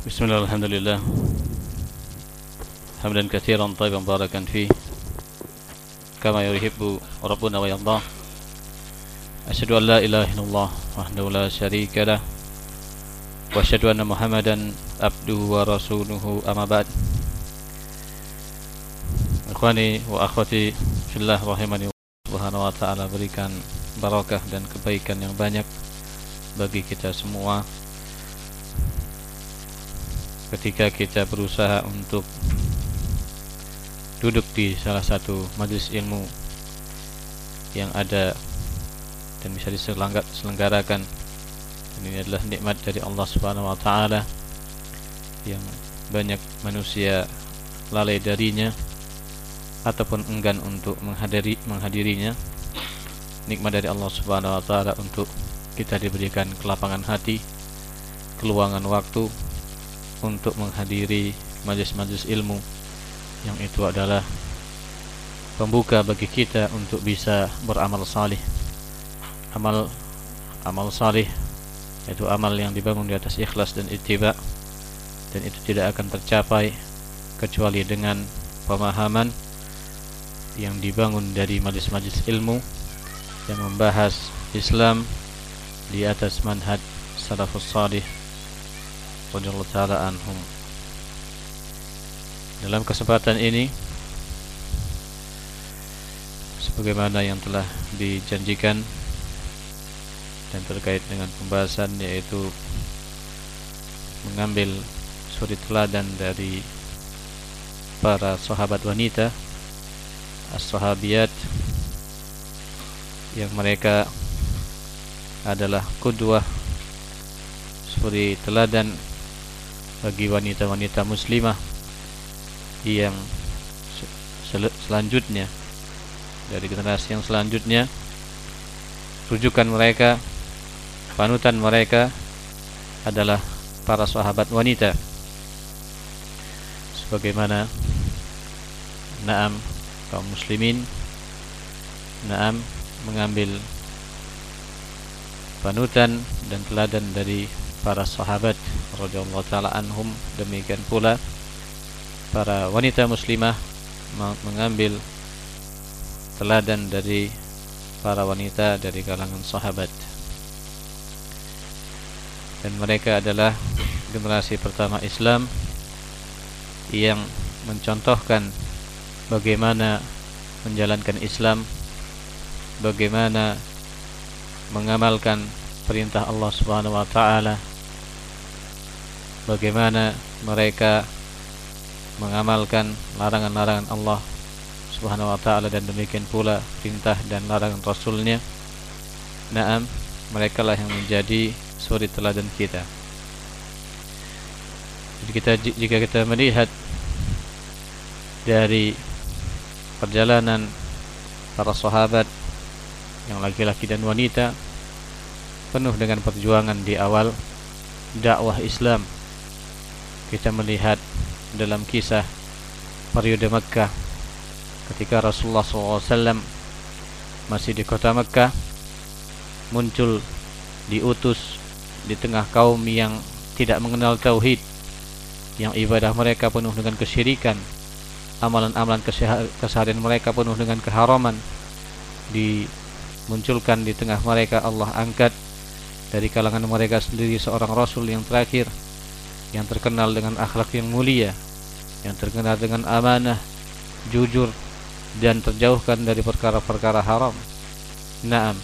Bismillahirrahmanirrahim. الله الحمد لله حمدا كثيرا طيبا مباركا فيه كما يحب ربنا أشهد أن لا إله إلا الله وحده لا شريك له وأشهد أن محمدا Ikhwani wa akhwati wa berikan barakah dan kebaikan yang banyak bagi kita semua ketika kita berusaha untuk duduk di salah satu majlis ilmu yang ada dan bisa diselenggarakan. Dan ini adalah nikmat dari Allah Subhanahu wa taala yang banyak manusia lalai darinya ataupun enggan untuk menghadiri menghadirinya. Nikmat dari Allah Subhanahu wa taala untuk kita diberikan kelapangan hati keluangan waktu untuk menghadiri majlis-majlis ilmu yang itu adalah pembuka bagi kita untuk bisa beramal salih. Amal amal salih yaitu amal yang dibangun di atas ikhlas dan ittiba dan itu tidak akan tercapai kecuali dengan pemahaman yang dibangun dari majlis-majlis ilmu yang membahas Islam di atas manhaj salafus salih radhiyallahu taala anhum. Dalam kesempatan ini sebagaimana yang telah dijanjikan dan terkait dengan pembahasan yaitu mengambil suri teladan dari para sahabat wanita as-sahabiyat yang mereka adalah kudwah seperti teladan bagi wanita-wanita muslimah yang sel selanjutnya dari generasi yang selanjutnya rujukan mereka panutan mereka adalah para sahabat wanita. Sebagaimana Naam kaum muslimin Naam mengambil panutan dan teladan dari para sahabat radhiyallahu taala anhum. Demikian pula para wanita muslimah mengambil teladan dari para wanita dari kalangan sahabat. Dan mereka adalah generasi pertama Islam yang mencontohkan bagaimana menjalankan Islam bagaimana mengamalkan perintah Allah Subhanahu wa taala bagaimana mereka mengamalkan larangan-larangan Allah Subhanahu wa taala dan demikian pula perintah dan larangan Rasulnya. Naam mereka lah yang menjadi suri teladan kita. Jadi kita jika kita melihat dari perjalanan para sahabat yang laki-laki dan wanita penuh dengan perjuangan di awal dakwah Islam kita melihat dalam kisah periode Mekah ketika Rasulullah SAW masih di kota Mekah muncul diutus di tengah kaum yang tidak mengenal tauhid yang ibadah mereka penuh dengan kesyirikan amalan-amalan keseharian mereka penuh dengan keharaman dimunculkan di tengah mereka. Allah angkat dari kalangan mereka sendiri seorang rasul yang terakhir yang terkenal dengan akhlak yang mulia yang terkenal dengan amanah jujur dan terjauhkan dari perkara-perkara haram. Naam.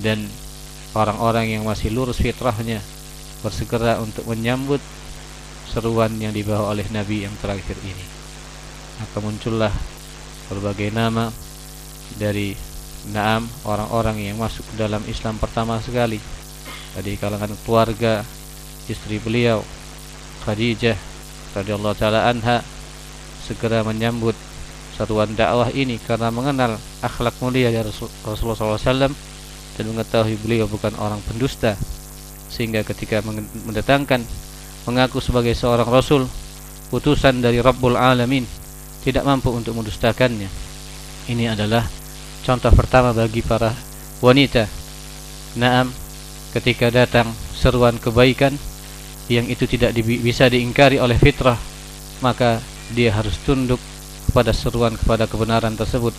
Dan orang-orang yang masih lurus fitrahnya bersegera untuk menyambut seruan yang dibawa oleh Nabi yang terakhir ini. Maka muncullah berbagai nama dari naam orang-orang yang masuk dalam Islam pertama sekali. Dari kalangan keluarga istri beliau Khadijah radhiyallahu taala anha segera menyambut seruan dakwah ini karena mengenal akhlak mulia dari Rasulullah SAW dan mengetahui beliau bukan orang pendusta. Sehingga ketika mendatangkan mengaku sebagai seorang rasul utusan dari Rabbul Alamin tidak mampu untuk mendustakannya. Ini adalah contoh pertama bagi para wanita. Naam ketika datang seruan kebaikan yang itu tidak di, bisa diingkari oleh fitrah maka dia harus tunduk kepada seruan kepada kebenaran tersebut.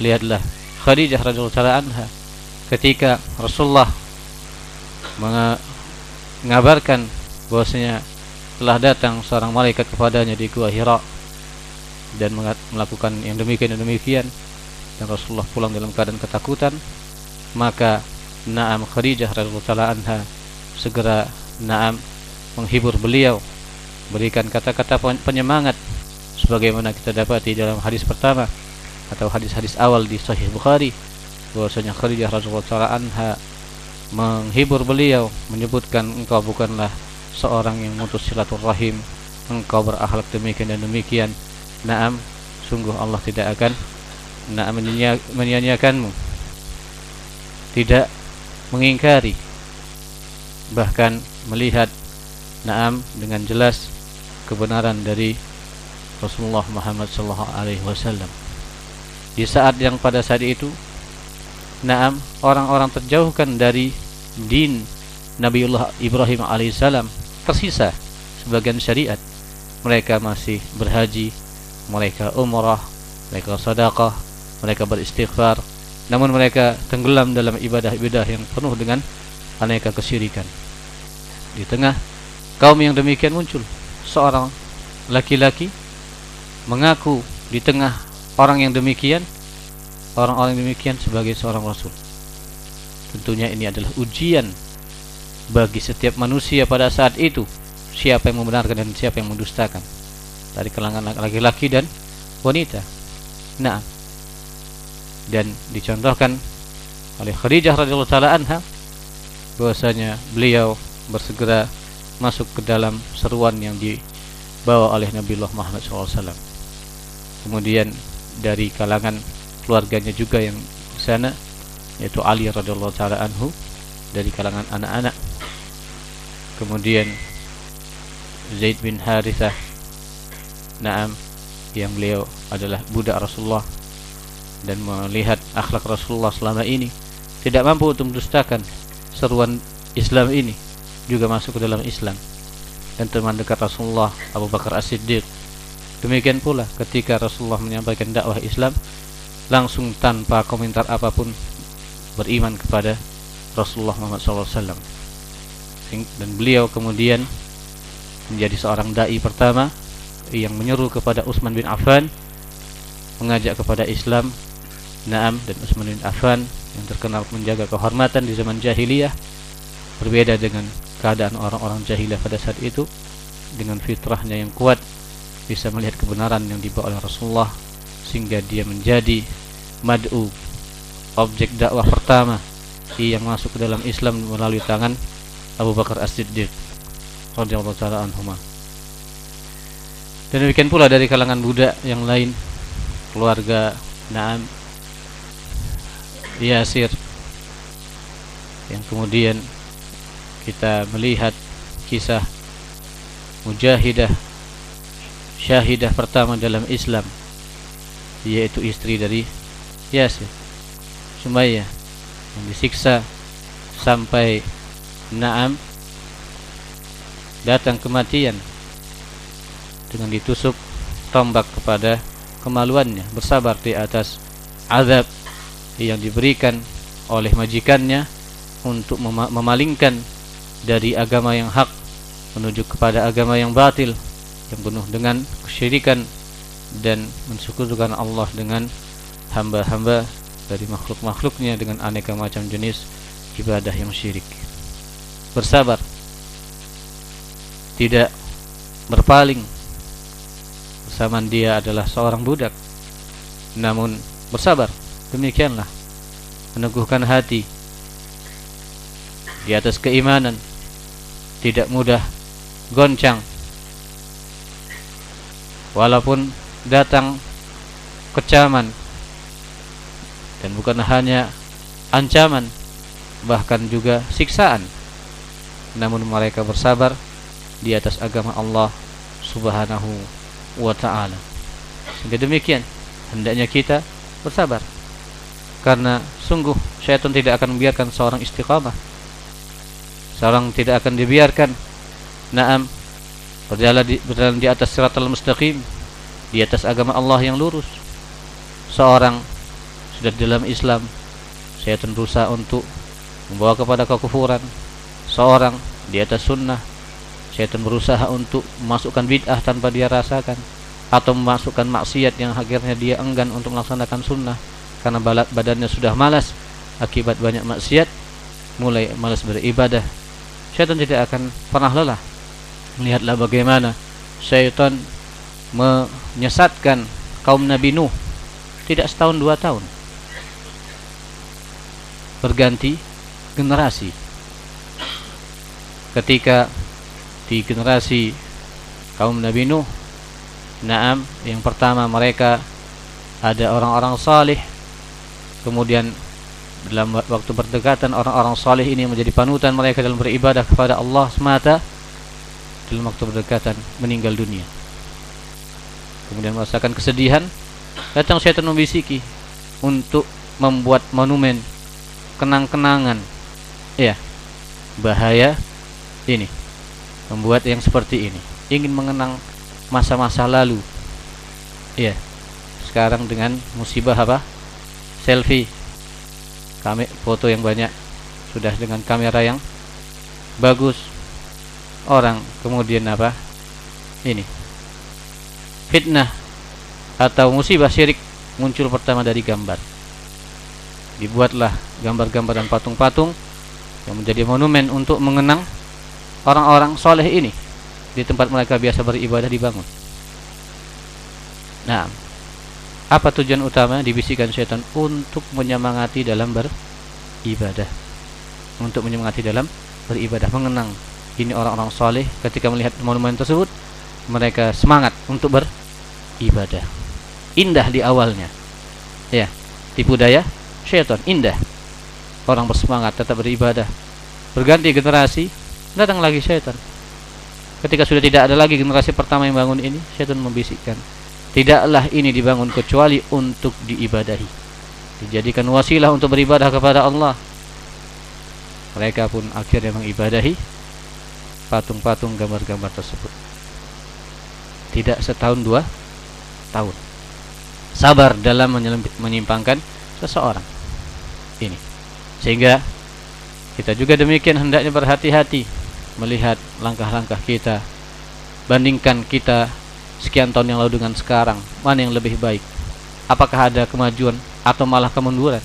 Lihatlah Khadijah radhiyallahu anha ketika Rasulullah mengabarkan bahwasanya telah datang seorang malaikat kepadanya di Gua Hira dan melakukan yang demikian dan demikian dan Rasulullah pulang dalam keadaan ketakutan maka Naam Khadijah radhiyallahu anha segera Naam menghibur beliau berikan kata-kata penyemangat sebagaimana kita dapati dalam hadis pertama atau hadis-hadis awal di Sahih Bukhari bahwasanya Khadijah radhiyallahu anha menghibur beliau menyebutkan engkau bukanlah seorang yang mutus silaturahim engkau berakhlak demikian dan demikian. Naam sungguh Allah tidak akan naam menyia-nyiakanmu. Tidak mengingkari bahkan melihat naam dengan jelas kebenaran dari Rasulullah Muhammad sallallahu alaihi wasallam. Di saat yang pada saat itu naam orang-orang terjauhkan dari din Nabiullah Ibrahim alaihissalam tersisa sebagian syariat. Mereka masih berhaji mereka umrah mereka sedekah mereka beristighfar. Namun mereka tenggelam dalam ibadah-ibadah yang penuh dengan aneka kesyirikan. Di tengah kaum yang demikian muncul. Seorang laki-laki mengaku di tengah orang yang demikian orang-orang demikian sebagai seorang rasul. Tentunya ini adalah ujian bagi setiap manusia pada saat itu siapa yang membenarkan dan siapa yang mendustakan. Dari kalangan laki-laki dan wanita. Nah dan dicontohkan oleh Khadijah radhiyallahu taala anha bahwasanya beliau bersegera masuk ke dalam seruan yang dibawa oleh Nabiullah Muhammad SAW. Kemudian dari kalangan keluarganya juga yang di sana yaitu Ali radhiyallahu taala anhu dari kalangan anak-anak. Kemudian Zaid bin Harithah Naam yang beliau adalah budak Rasulullah dan melihat akhlak Rasulullah selama ini tidak mampu untuk mendustakan seruan Islam ini juga masuk ke dalam Islam. Dan teman dekat Rasulullah Abu Bakar As-Siddiq. Demikian pula ketika Rasulullah menyampaikan dakwah Islam langsung tanpa komentar apa pun beriman kepada Rasulullah Muhammad SAW dan beliau kemudian menjadi seorang da'i pertama yang menyeru kepada Utsman bin Affan mengajak kepada Islam Naam dan Utsman bin Affan yang terkenal menjaga kehormatan di zaman jahiliyah berbeda dengan keadaan orang-orang jahiliyah pada saat itu dengan fitrahnya yang kuat bisa melihat kebenaran yang dibawa oleh Rasulullah sehingga dia menjadi mad'u objek dakwah pertama yang masuk ke dalam Islam melalui tangan Abu Bakar As-Siddiq radhiyallahu taala anhuma. Dan demikian pula dari kalangan budak yang lain keluarga Naam Yasir yang kemudian kita melihat kisah mujahidah syahidah pertama dalam Islam yaitu istri dari Yasir Sumayyah yang disiksa sampai Naam datang kematian dengan ditusuk tombak kepada kemaluannya bersabar di atas azab yang diberikan oleh majikannya untuk memalingkan dari agama yang hak menuju kepada agama yang batil yang penuh dengan kesyirikan dan mensyukurkan Allah dengan hamba-hamba dari makhluk-makhluknya dengan aneka macam jenis ibadah yang syirik. Bersabar. Tidak berpaling. Bersamaan dia adalah seorang budak. Namun bersabar. Demikianlah. Meneguhkan hati. Di atas keimanan tidak mudah goncang walaupun datang kecaman dan bukan hanya ancaman bahkan juga siksaan namun mereka bersabar di atas agama Allah Subhanahu wa taala. Sehingga demikian hendaknya kita bersabar karena sungguh syaitan tidak akan membiarkan seorang istiqamah seorang tidak akan dibiarkan. Naam. Berjalan di, berjalan di atas siratal mustaqim di atas agama Allah yang lurus. Seorang sudah dalam Islam syaitan berusaha untuk membawa kepada kekufuran. Seorang di atas sunnah syaitan berusaha untuk memasukkan bid'ah tanpa dia rasakan atau memasukkan maksiat yang akhirnya dia enggan untuk melaksanakan sunnah karena badannya sudah malas. Akibat banyak maksiat mulai malas beribadah syaitan tidak akan pernah lelah. Lihatlah bagaimana syaitan menyesatkan kaum Nabi Nuh. Tidak setahun dua tahun. Berganti generasi. Ketika di generasi kaum Nabi Nuh Naam yang pertama mereka ada orang-orang salih. Kemudian dalam waktu berdekatan orang-orang salih ini menjadi panutan mereka dalam beribadah kepada Allah semata dalam waktu berdekatan meninggal dunia. Kemudian merasakan kesedihan datang syaitan membisiki untuk membuat monumen kenang-kenangan. Ya bahaya ini membuat yang seperti ini ingin mengenang masa-masa lalu. Ya sekarang dengan musibah apa? Selfie kami foto yang banyak sudah dengan kamera yang bagus orang kemudian apa ini fitnah atau musibah syirik muncul pertama dari gambar. Dibuatlah gambar-gambar dan patung-patung yang menjadi monumen untuk mengenang orang-orang soleh ini di tempat mereka biasa beribadah dibangun. Nah, apa tujuan utama dibisikkan syaitan untuk menyemangati dalam beribadah? Untuk menyemangati dalam beribadah, mengenang ini orang-orang soleh ketika melihat monumen tersebut mereka semangat untuk beribadah ibadah. Indah di awalnya. Ya, tipu daya syaitan indah. Orang bersemangat tetap beribadah. Berganti generasi, datang lagi syaitan. Ketika sudah tidak ada lagi generasi pertama yang bangun ini, syaitan membisikkan, "Tidaklah ini dibangun kecuali untuk diibadahi." Dijadikan wasilah untuk beribadah kepada Allah. Mereka pun akhirnya mengibadahi patung-patung gambar-gambar tersebut. Tidak setahun dua tahun sabar dalam menyimpangkan seseorang ini sehingga kita juga demikian hendaknya berhati-hati melihat langkah-langkah kita bandingkan kita sekian tahun yang lalu dengan sekarang mana yang lebih baik? Apakah ada kemajuan atau malah kemunduran